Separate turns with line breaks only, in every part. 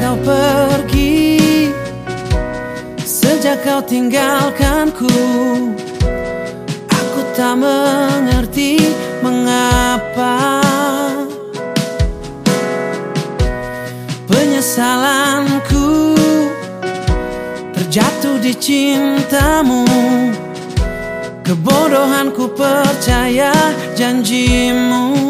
kau pergi Sejak kau tinggalkanku Aku tak mengerti mengapa. Penyesalanku Terjatuh di cintamu Kebodohanku percaya janjimu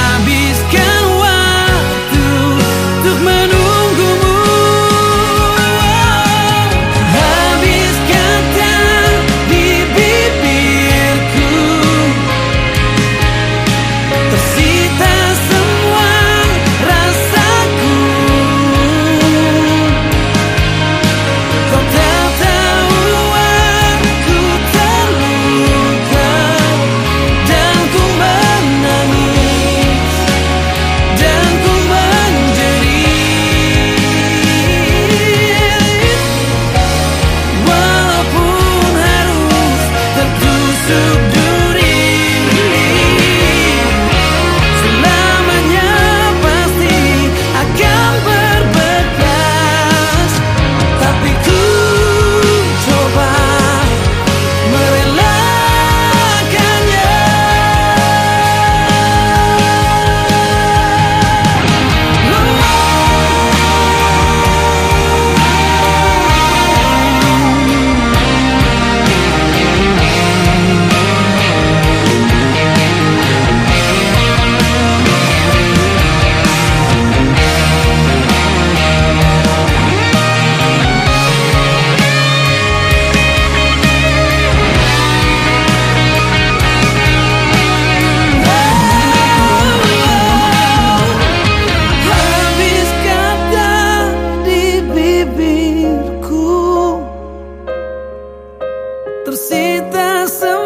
torcida são